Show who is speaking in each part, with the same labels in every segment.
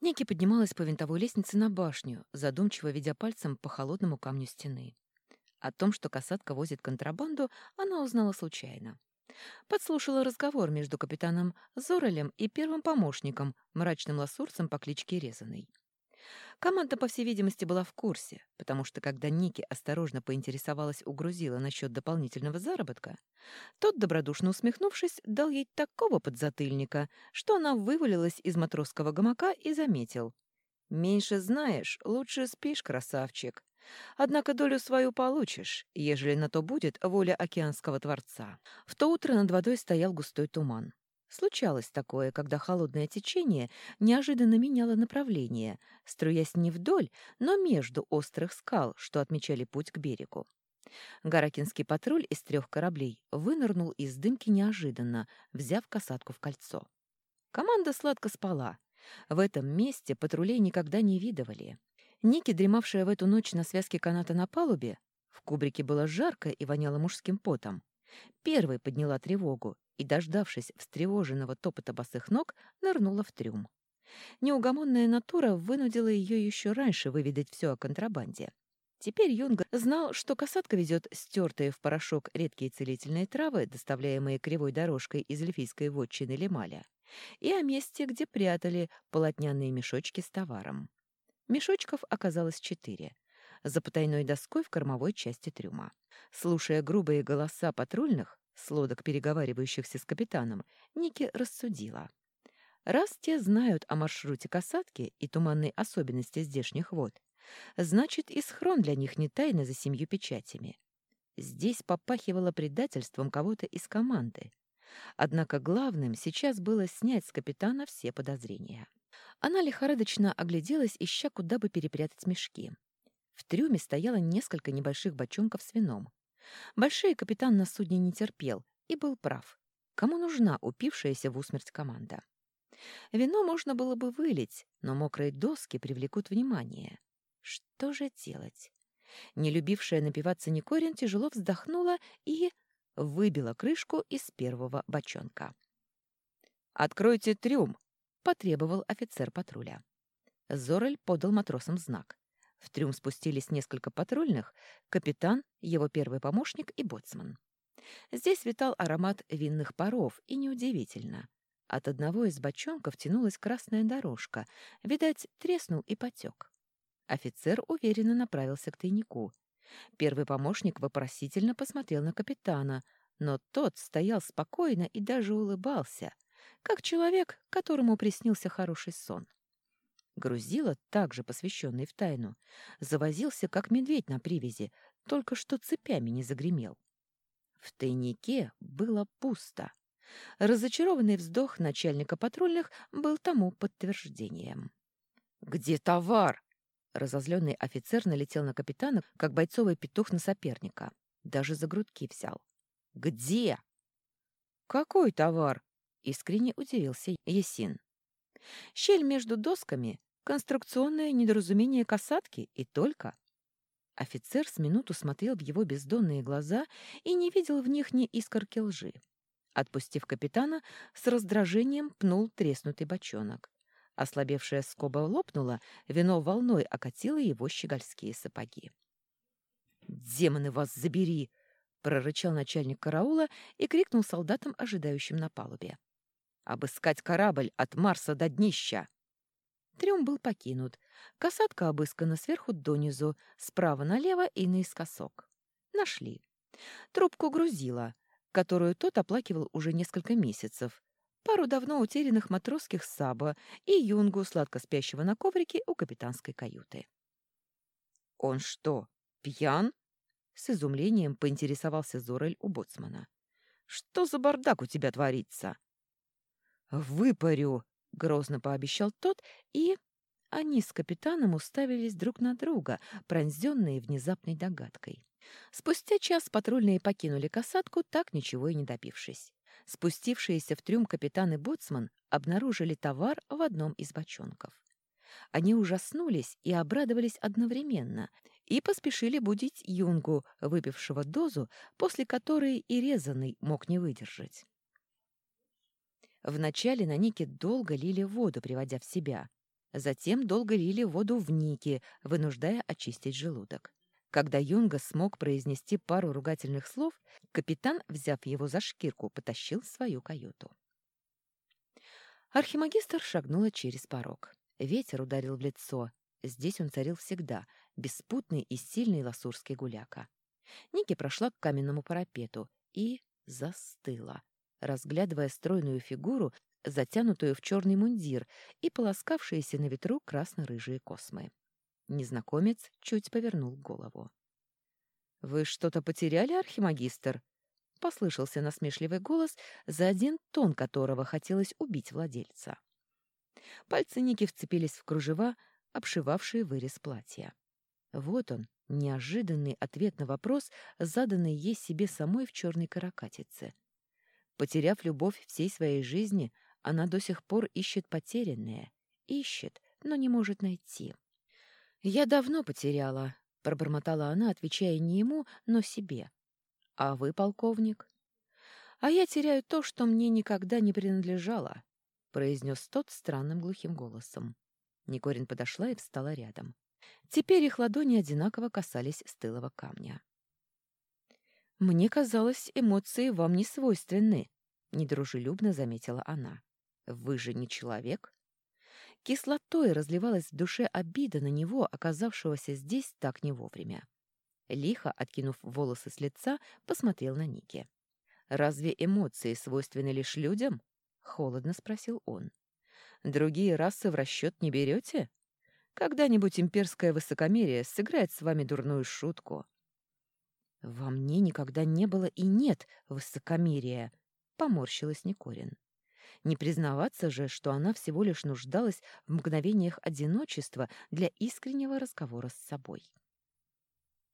Speaker 1: Ники поднималась по винтовой лестнице на башню, задумчиво ведя пальцем по холодному камню стены. О том, что касатка возит контрабанду, она узнала случайно. Подслушала разговор между капитаном Зорелем и первым помощником, мрачным лосурцем по кличке Резаный. Команда, по всей видимости, была в курсе, потому что когда Ники осторожно поинтересовалась у грузила насчет дополнительного заработка, тот, добродушно усмехнувшись, дал ей такого подзатыльника, что она вывалилась из матросского гамака и заметил. «Меньше знаешь, лучше спишь, красавчик. Однако долю свою получишь, ежели на то будет воля океанского творца». В то утро над водой стоял густой туман. Случалось такое, когда холодное течение неожиданно меняло направление, струясь не вдоль, но между острых скал, что отмечали путь к берегу. Гаракинский патруль из трех кораблей вынырнул из дымки неожиданно, взяв касатку в кольцо. Команда сладко спала. В этом месте патрулей никогда не видывали. Ники, дремавшая в эту ночь на связке каната на палубе, в кубрике было жарко и воняло мужским потом, первой подняла тревогу и, дождавшись встревоженного топота босых ног, нырнула в трюм. Неугомонная натура вынудила ее еще раньше выведать все о контрабанде. Теперь Юнга знал, что касатка везет стертые в порошок редкие целительные травы, доставляемые кривой дорожкой из эльфийской вотчины Лемаля, и о месте, где прятали полотняные мешочки с товаром. Мешочков оказалось четыре за потайной доской в кормовой части трюма. Слушая грубые голоса патрульных, с лодок, переговаривающихся с капитаном, Ники рассудила. Раз те знают о маршруте касатки и туманной особенности здешних вод, значит, и схрон для них не тайна за семью печатями. Здесь попахивало предательством кого-то из команды. Однако главным сейчас было снять с капитана все подозрения. Она лихорадочно огляделась, ища, куда бы перепрятать мешки. В трюме стояло несколько небольших бочонков с вином. Большие капитан на судне не терпел и был прав. Кому нужна упившаяся в усмерть команда? Вино можно было бы вылить, но мокрые доски привлекут внимание. Что же делать? Не любившая напиваться Никорин тяжело вздохнула и выбила крышку из первого бочонка. «Откройте трюм!» — потребовал офицер патруля. Зорель подал матросам знак. В трюм спустились несколько патрульных, капитан, его первый помощник и боцман. Здесь витал аромат винных паров, и неудивительно. От одного из бочонков тянулась красная дорожка, видать, треснул и потек. Офицер уверенно направился к тайнику. Первый помощник вопросительно посмотрел на капитана, но тот стоял спокойно и даже улыбался, как человек, которому приснился хороший сон. Грузила, также посвященный в тайну, завозился, как медведь на привязи, только что цепями не загремел. В тайнике было пусто. Разочарованный вздох начальника патрульных был тому подтверждением. «Где товар?» Разозленный офицер налетел на капитана, как бойцовый петух на соперника. Даже за грудки взял. «Где?» «Какой товар?» — искренне удивился Есин. Щель между досками Конструкционное недоразумение касатки и только. Офицер с минуту смотрел в его бездонные глаза и не видел в них ни искорки лжи. Отпустив капитана, с раздражением пнул треснутый бочонок. Ослабевшая скоба лопнула, вино волной окатило его щегольские сапоги. «Демоны вас забери!» — прорычал начальник караула и крикнул солдатам, ожидающим на палубе. «Обыскать корабль от Марса до днища!» Трюм был покинут. Касатка обыскана сверху донизу, справа налево и наискосок. Нашли. Трубку грузила, которую тот оплакивал уже несколько месяцев, пару давно утерянных матросских саба и юнгу, сладко спящего на коврике у капитанской каюты. «Он что, пьян?» — с изумлением поинтересовался Зорель у боцмана. «Что за бардак у тебя творится?» «Выпарю!» — грозно пообещал тот, и они с капитаном уставились друг на друга, пронзенные внезапной догадкой. Спустя час патрульные покинули касатку, так ничего и не добившись. Спустившиеся в трюм капитан и боцман обнаружили товар в одном из бочонков. Они ужаснулись и обрадовались одновременно и поспешили будить Юнгу, выпившего дозу, после которой и резанный мог не выдержать. Вначале на Нике долго лили воду, приводя в себя. Затем долго лили воду в Нике, вынуждая очистить желудок. Когда Юнга смог произнести пару ругательных слов, капитан, взяв его за шкирку, потащил в свою каюту. Архимагистр шагнула через порог. Ветер ударил в лицо. Здесь он царил всегда, беспутный и сильный ласурский гуляка. Ники прошла к каменному парапету и застыла, разглядывая стройную фигуру, затянутую в черный мундир и полоскавшиеся на ветру красно-рыжие космы. Незнакомец чуть повернул голову. «Вы что-то потеряли, архимагистр?» — послышался насмешливый голос, за один тон которого хотелось убить владельца. Пальцы Ники вцепились в кружева, обшивавшие вырез платья. Вот он, неожиданный ответ на вопрос, заданный ей себе самой в черной каракатице. Потеряв любовь всей своей жизни, она до сих пор ищет потерянное. Ищет, но не может найти. «Я давно потеряла», — пробормотала она, отвечая не ему, но себе. «А вы, полковник?» «А я теряю то, что мне никогда не принадлежало», — произнес тот странным глухим голосом. Никорин подошла и встала рядом. Теперь их ладони одинаково касались стылого камня. «Мне казалось, эмоции вам не свойственны», — недружелюбно заметила она. «Вы же не человек?» Кислотой разливалась в душе обида на него, оказавшегося здесь так не вовремя. Лихо, откинув волосы с лица, посмотрел на Ники. «Разве эмоции свойственны лишь людям?» — холодно спросил он. «Другие расы в расчет не берете? Когда-нибудь имперское высокомерие сыграет с вами дурную шутку». «Во мне никогда не было и нет высокомерия», — поморщилась Никорин. Не признаваться же, что она всего лишь нуждалась в мгновениях одиночества для искреннего разговора с собой.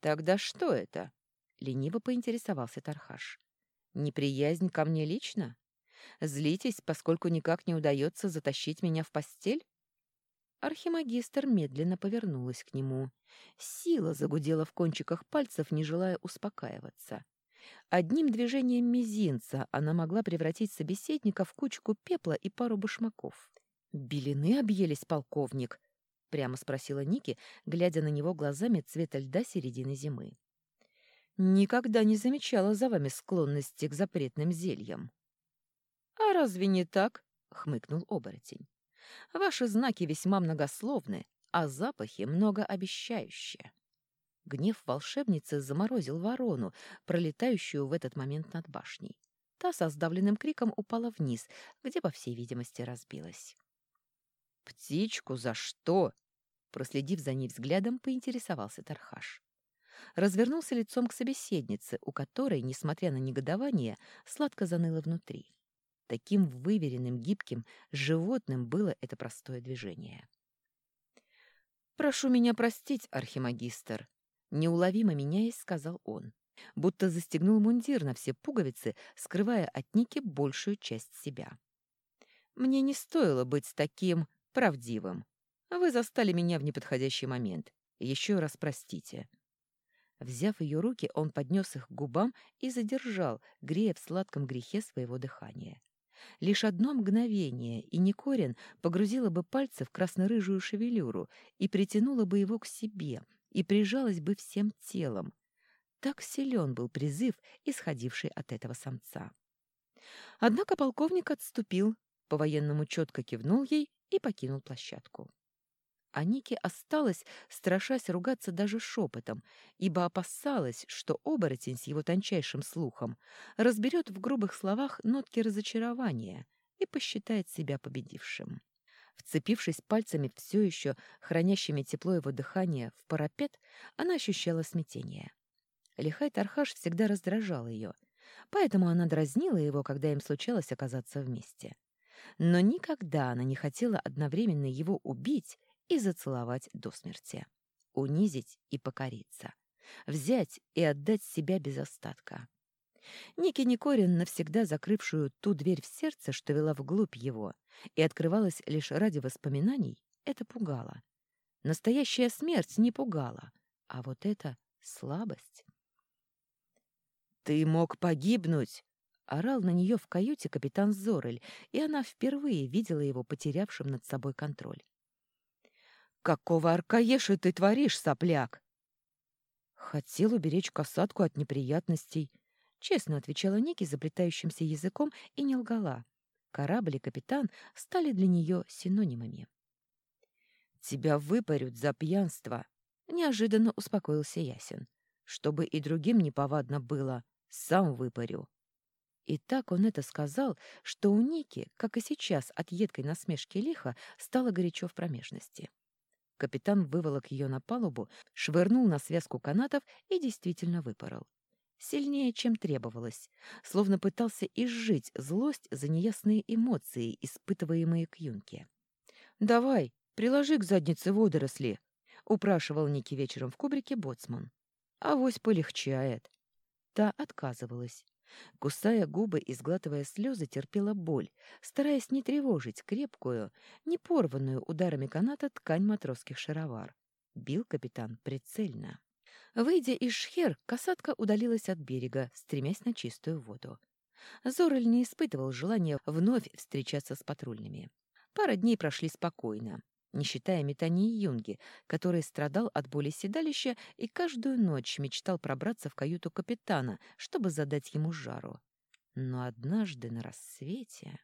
Speaker 1: «Тогда что это?» — лениво поинтересовался Тархаш. «Неприязнь ко мне лично? Злитесь, поскольку никак не удается затащить меня в постель?» Архимагистр медленно повернулась к нему. Сила загудела в кончиках пальцев, не желая успокаиваться. Одним движением мизинца она могла превратить собеседника в кучку пепла и пару башмаков. «Белины объелись, полковник?» прямо спросила Ники, глядя на него глазами цвета льда середины зимы. Никогда не замечала за вами склонности к запретным зельям. А разве не так? хмыкнул оборотень. Ваши знаки весьма многословны, а запахи многообещающие. Гнев волшебницы заморозил ворону, пролетающую в этот момент над башней. Та со сдавленным криком упала вниз, где, по всей видимости, разбилась. «Птичку за что?» Проследив за ней взглядом, поинтересовался Тархаш. Развернулся лицом к собеседнице, у которой, несмотря на негодование, сладко заныло внутри. Таким выверенным, гибким, животным было это простое движение. «Прошу меня простить, архимагистр», — неуловимо меняясь, сказал он, будто застегнул мундир на все пуговицы, скрывая от Ники большую часть себя. «Мне не стоило быть таким правдивым. Вы застали меня в неподходящий момент. Еще раз простите». Взяв ее руки, он поднес их к губам и задержал, грея в сладком грехе своего дыхания. Лишь одно мгновение, и Никорин погрузила бы пальцы в красно-рыжую шевелюру и притянула бы его к себе, и прижалась бы всем телом. Так силен был призыв, исходивший от этого самца. Однако полковник отступил, по-военному четко кивнул ей и покинул площадку. А Ники осталась, страшась ругаться даже шепотом, ибо опасалась, что оборотень с его тончайшим слухом разберет в грубых словах нотки разочарования и посчитает себя победившим. Вцепившись пальцами все еще хранящими тепло его дыхания в парапет, она ощущала смятение. Лихай Тархаш всегда раздражал ее, поэтому она дразнила его, когда им случалось оказаться вместе. Но никогда она не хотела одновременно его убить и зацеловать до смерти, унизить и покориться, взять и отдать себя без остатка. Ники Никорин, навсегда закрывшую ту дверь в сердце, что вела вглубь его, и открывалась лишь ради воспоминаний, это пугало. Настоящая смерть не пугала, а вот это слабость. «Ты мог погибнуть!» — орал на нее в каюте капитан Зорель, и она впервые видела его потерявшим над собой контроль. «Какого аркаеша ты творишь, сопляк?» «Хотел уберечь касатку от неприятностей», — честно отвечала Ники заплетающимся языком и не лгала. Корабль и капитан стали для нее синонимами. «Тебя выпарют за пьянство», — неожиданно успокоился Ясен. «Чтобы и другим неповадно было, сам выпарю». И так он это сказал, что у Ники, как и сейчас от едкой насмешки лиха, стало горячо в промежности. Капитан выволок ее на палубу, швырнул на связку канатов и действительно выпорол. Сильнее, чем требовалось, словно пытался изжить злость за неясные эмоции, испытываемые к юнке. «Давай, приложи к заднице водоросли», — упрашивал Ники вечером в кубрике боцман. «Авось полегчает». Та отказывалась. Кусая губы и сглатывая слезы, терпела боль, стараясь не тревожить крепкую, не порванную ударами каната ткань матросских шаровар. Бил капитан прицельно. Выйдя из шхер, касатка удалилась от берега, стремясь на чистую воду. Зорель не испытывал желания вновь встречаться с патрульными. Пара дней прошли спокойно не считая метаний Юнги, который страдал от боли седалища и каждую ночь мечтал пробраться в каюту капитана, чтобы задать ему жару. Но однажды на рассвете...